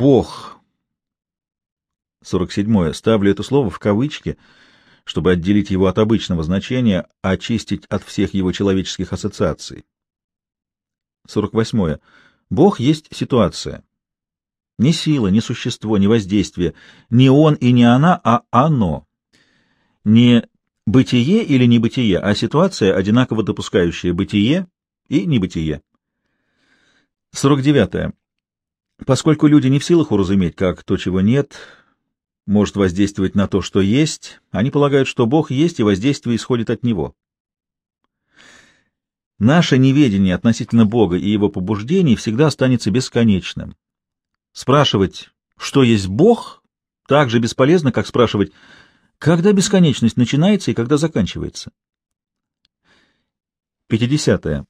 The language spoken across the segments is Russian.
Бог. 47. Ставлю это слово в кавычки, чтобы отделить его от обычного значения, очистить от всех его человеческих ассоциаций. 48. Бог есть ситуация. Не сила, не существо, не воздействие, не он и не она, а оно. Не бытие или небытие, а ситуация, одинаково допускающая бытие и небытие. 49. Поскольку люди не в силах уразуметь, как то, чего нет, может воздействовать на то, что есть, они полагают, что Бог есть, и воздействие исходит от Него. Наше неведение относительно Бога и Его побуждений всегда останется бесконечным. Спрашивать, что есть Бог, так же бесполезно, как спрашивать, когда бесконечность начинается и когда заканчивается. 50. -е.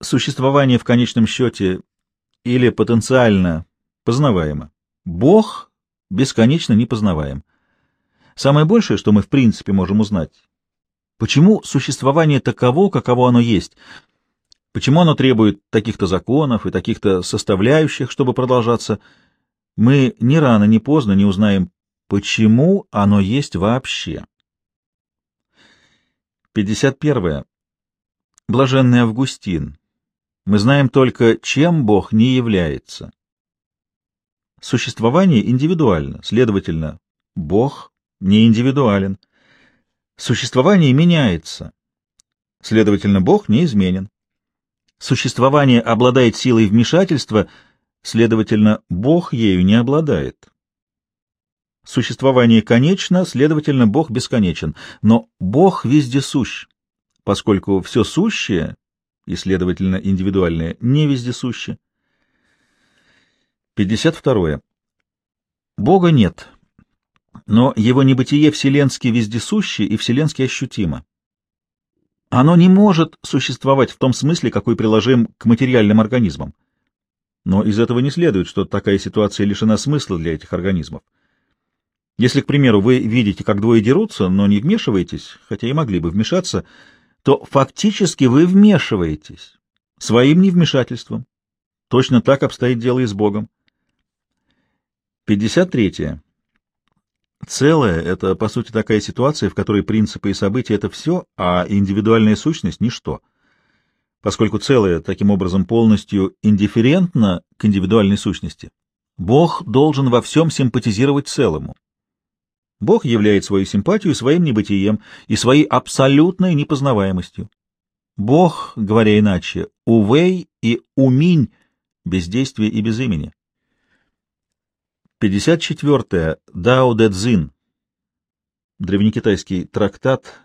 Существование в конечном счете или потенциально познаваемо. Бог бесконечно непознаваем. Самое большее, что мы в принципе можем узнать, почему существование таково, каково оно есть, почему оно требует таких-то законов и таких-то составляющих, чтобы продолжаться, мы ни рано, ни поздно не узнаем, почему оно есть вообще. 51. Блаженный Августин. Мы знаем только, чем Бог не является. Существование индивидуально, следовательно, Бог не индивидуален. Существование меняется, следовательно, Бог неизменен. Существование обладает силой вмешательства, следовательно, Бог ею не обладает. Существование конечно, следовательно, Бог бесконечен, но Бог вездесущ, поскольку все сущее и, следовательно, индивидуальное, не вездесуще. 52. Бога нет, но его небытие вселенски вездесуще и вселенски ощутимо. Оно не может существовать в том смысле, какой приложим к материальным организмам. Но из этого не следует, что такая ситуация лишена смысла для этих организмов. Если, к примеру, вы видите, как двое дерутся, но не вмешиваетесь, хотя и могли бы вмешаться, то фактически вы вмешиваетесь своим невмешательством. Точно так обстоит дело и с Богом. 53. Целое — это, по сути, такая ситуация, в которой принципы и события — это все, а индивидуальная сущность — ничто. Поскольку целое, таким образом, полностью индифферентно к индивидуальной сущности, Бог должен во всем симпатизировать целому. Бог являет свою симпатию своим небытием и своей абсолютной непознаваемостью. Бог, говоря иначе, увей и уминь, бездействие и без имени. 54. Дао Дэ Цзин. Древнекитайский трактат,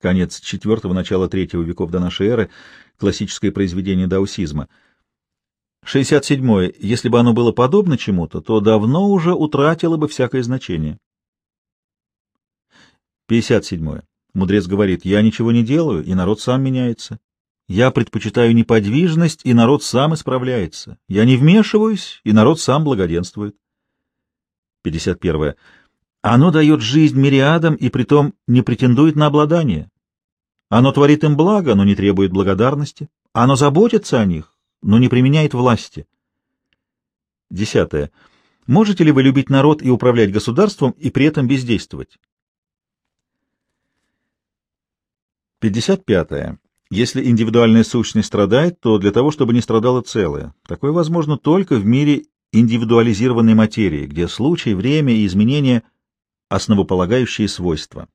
конец IV – начало III веков до нашей эры, классическое произведение даосизма. 67. Если бы оно было подобно чему-то, то давно уже утратило бы всякое значение. 57. Мудрец говорит, я ничего не делаю, и народ сам меняется. Я предпочитаю неподвижность, и народ сам исправляется. Я не вмешиваюсь, и народ сам благоденствует. 51. Оно дает жизнь мириадам и притом не претендует на обладание. Оно творит им благо, но не требует благодарности. Оно заботится о них, но не применяет власти. 10. Можете ли вы любить народ и управлять государством и при этом бездействовать? 55. -е. Если индивидуальная сущность страдает, то для того, чтобы не страдало целое. Такое возможно только в мире индивидуализированной материи, где случай, время и изменения — основополагающие свойства.